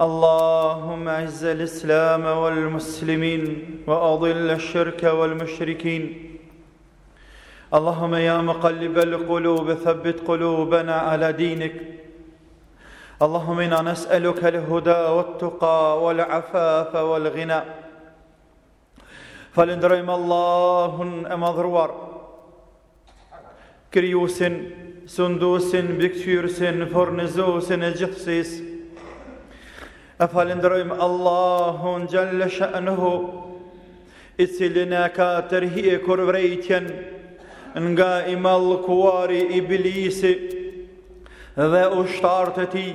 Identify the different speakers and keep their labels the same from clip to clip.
Speaker 1: اللهم اعز الاسلام والمسلمين واضل الشرك والمشركين اللهم يا مقلب القلوب ثبت قلوبنا على دينك اللهم انا نسالك الهدى والتقى والعفاف والغنى Falënderojmë Allahun e madhruar, krijuesin, sunduesin, mbikëqyrësin, fornizuesin e gjithësisë. E falënderojmë Allahun xhel-le shanuhu, i cili na ka tërhequr vrejtjen nga i mallkuari Iblisi dhe ushtarët e tij.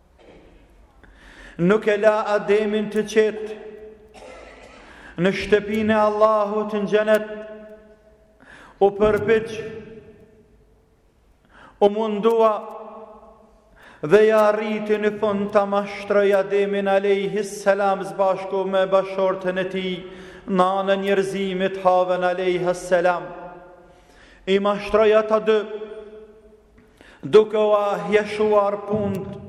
Speaker 1: Nuk e la Ademin të qetë në shtëpinë e Allahut në xhenet. U përpjek u mundua dhe ia arriti në fund ta mashtrojë Ademin alejhi selam së bashku me bashkëshorten e tij nënën e njerëzimit Havën alejha selam i mashtroi ata dy Duke ua hijeshuar punët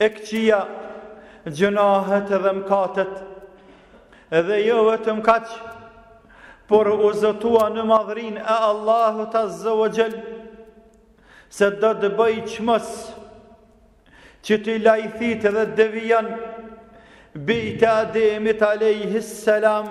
Speaker 1: e këqija, gjynahet dhe mëkatet. Dhe jo vetëm kaq, por u zotua në madhërinë e Allahut azze ue xhel se do të bëjë çmos që t'i lajthitë dhe devijojë bijtë e Ademit alejhi selam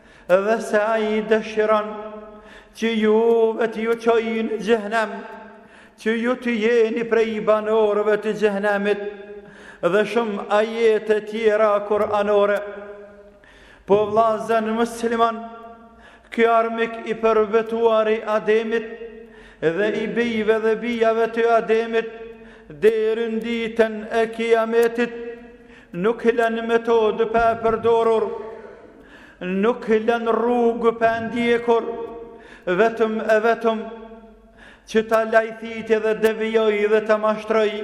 Speaker 1: Dhe se ai dëshiron që juve të ju çojë në xhehenem, që ju të jeni prej banorëve të xhehenemit dhe shumë ajete tjera kuranore. Po vllazën musliman, ky armik i përbetuar i Ademit dhe i bijve dhe bijave të Ademit, deri në ditën e kiametit, nuk len metodë pa përdorur, Nuk len rrugë pa ndjekur, vetëm e vetëm që ta lajthiti dhe devijojë dhe ta mashtrojë,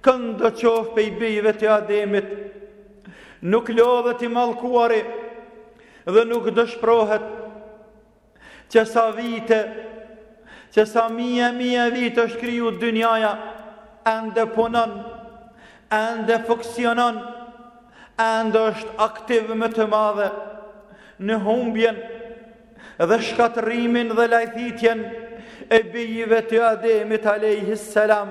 Speaker 1: këdo qoftë prej bijve të Ademit, nuk lodhet i mallkuari dhe nuk dëshpërohet, Që sa vite, që sa mijë e mijë vite është kriju dynjaja, ende punon, ende funksionon, ende është aktiv me të madhe, në humbjen dhe shkatërrimin dhe lajthitjen e bijve të Ademit alejhi selam,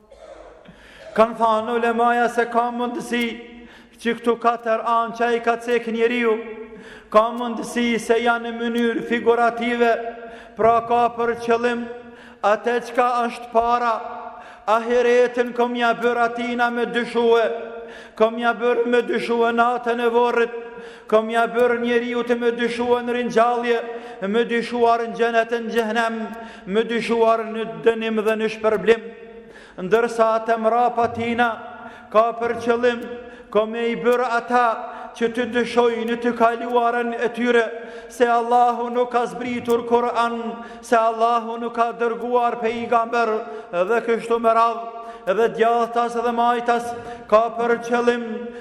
Speaker 1: Kanë thanë ulemaja se ka mundësi që këto katër anë që i ka cek njeriu, ka mundësi se janë në mënyrë figurative, pra ka për qëllim atë çka është para, ahiretin kom me ja bërë atina me dyshue, kom me ja bërë me dyshue natën e vorrit, Kom me i bërë njeriut me dyshuar në ringjallje, me dyshuar në xhenet e në xhehnem, me dyshuar në dënim dhe në shpërblim. Ndërsa atë mrapa tyne ka për qëllim kom me i bërë ata që të dyshojnë në të kaluarën e tyre se Allahu nuk ka zbritur Kur'an, se Allahu nuk ka dërguar pejgamber dhe kështu me radhë dhe djathtas dhe majtas ka për qëllim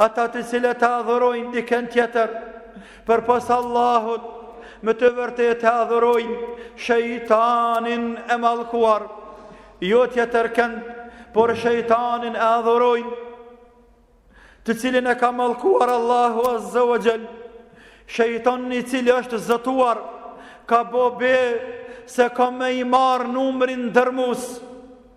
Speaker 1: Ata të cilët e adhurojnë dikën tjetër përpos Allahut, me të vërtetë e adhurojnë shejtanin e mallkuar. Jo tjetër kënd, por shejtanin e adhurojnë, të cilin e ka mallkuar Allahu Azza ue Xhel. Shejtani i cili është zotuar ka bo be se ka me i marrë numrin dërrmues.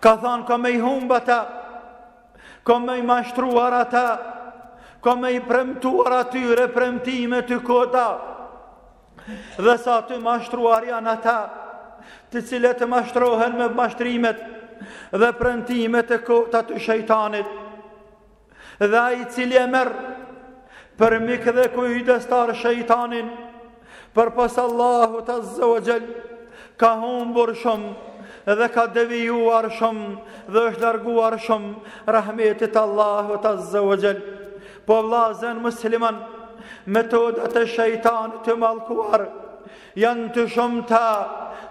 Speaker 1: Ka thanë kom me i humb ata, kom me i mashtruar ata, kom me i premtuar atyre premtime të kota, dhe sa të mashtruar janë ata, të cilët mashtrohen me mashtrimet dhe premtimet e kota të shejtanit. dhe ai i cili e merr për mik dhe kujdestar shejtanin, përpos Allahut Azza ue Xhel, ka humbur shumë dhe ka devijuar shumë dhe është larguar shumë rahmetit Allahut Azza ue Xhel. Po vllazën muslimanë, metodat e shejtanit të mallkuar, Janë të shumta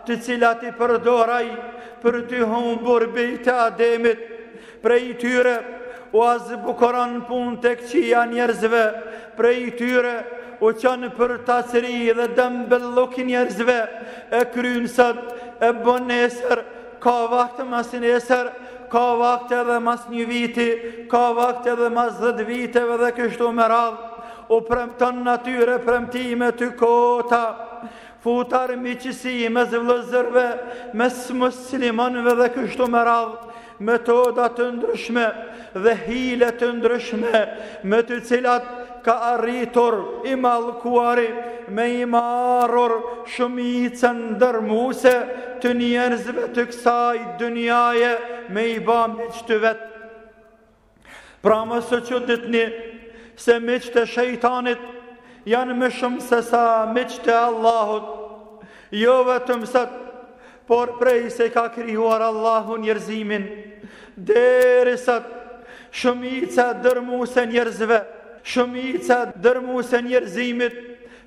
Speaker 1: të cilat i përdor ai për t'i humbur bijtë e Ademit prej tyre ua zbukuron punët e këqija njerëzve prej tyre u çon përtacëri dhe dembelluk njerëzve e kryn sot e bon nesër ka vakt masnesër ka vakt edhe mas një viti ka vakt edhe mas dhetë viteve dhe kështu me radhë u premton atyre premtime të kota, fut armiqësi mes vëllezërve, mes muslimonve dhe kështu me radhë, metoda të ndryshme dhe hile të ndryshme, me të cilat ka arritur i mallkuari me i marrë shumicën dërrmuese të njerëzve të kësaj dynjaje me i bë miq të vet. Pra mësoje që ta dini se miqtë e shejtanit janë më shumë se sa miqtë e Allahut. Jo vetëm sot, por prej se ka krijuar Allahu njerëzimin, deri sot, shumica dërrmuese e njerëzve, shumica dërrmuese e njerëzimit,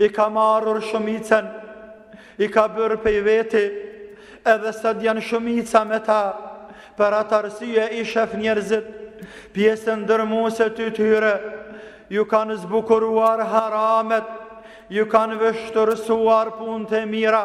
Speaker 1: i ka marrë shumicën, i ka bërë pej veti, edhe sot janë shumica me ta, për atë arsye i shef njerëzit, pjesën dërmuese të tyre, ju kanë zbukuruar haramet, ju kanë vështërësuar punët e mira,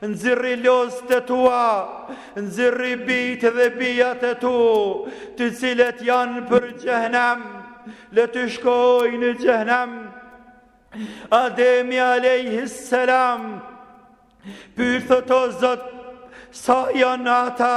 Speaker 1: Nxirri robtë e tua, nxirri bijtë dhe bijat e tu, të cilët janë për xhehnem, le të shkojnë në xhehnem. Ademi alejhi selam, po thotë o Zot, sa janë ata,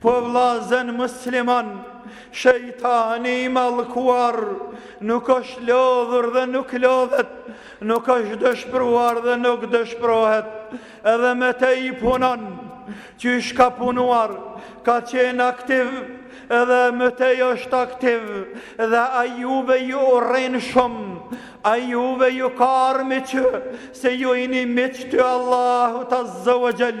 Speaker 1: Po vllazën muslimanë, shejtani i mallkuar nuk është lodhur dhe nuk lodhet, nuk është dëshpruar dhe nuk dëshprohet, edhe më tej punon, qysh ka punuar, ka qenë aktiv, edhe më tej është aktiv, dhe ai juve ju urren shumë, ai juve ju ka armiq, se ju jeni miq të Allahut azze ve xhel,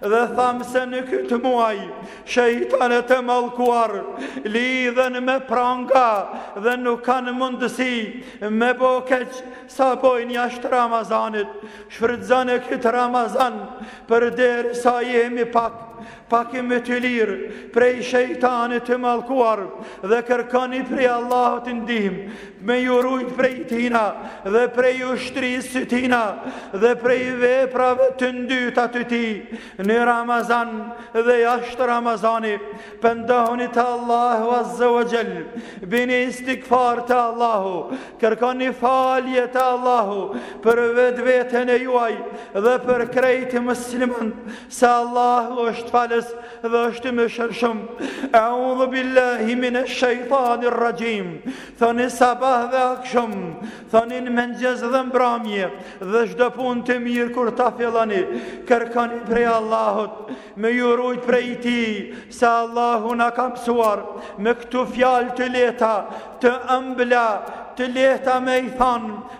Speaker 1: dhe thamë se në këtë muaj shejtanët e mallkuar lidhen me pranga dhe nuk kanë mundësi me bo keq sa bojnë jashtë Ramazanit shfrytëzone këtë Ramazan përderisa jemi pak paki më të lirë prej shejtanit të mallkuar dhe kërkoni prej Allahut ndihmë me ju rujt prej tina dhe prej ushtrisë së tina dhe prej veprave të ndyta të tij në Ramazan dhe jashtë Ramazanit pendohuni te Allahu azze ue xhel bëni istigfar te Allahu kërkoni falje te Allahu për vetveten e juaj dhe për krejt muslimanët se Allahu është falës dhe është i mëshirshëm eudhu billahi mine shejtani rraxhim thoni sabah dhe aksham thoni në mëngjes dhe mbramje dhe çdo punë të mirë kur ta filloni kërkoni prej Allahut me ju rujt prej tij se Allahu na ka msuar me këto fjalë të lehta të ëmbla të lehta me i thanë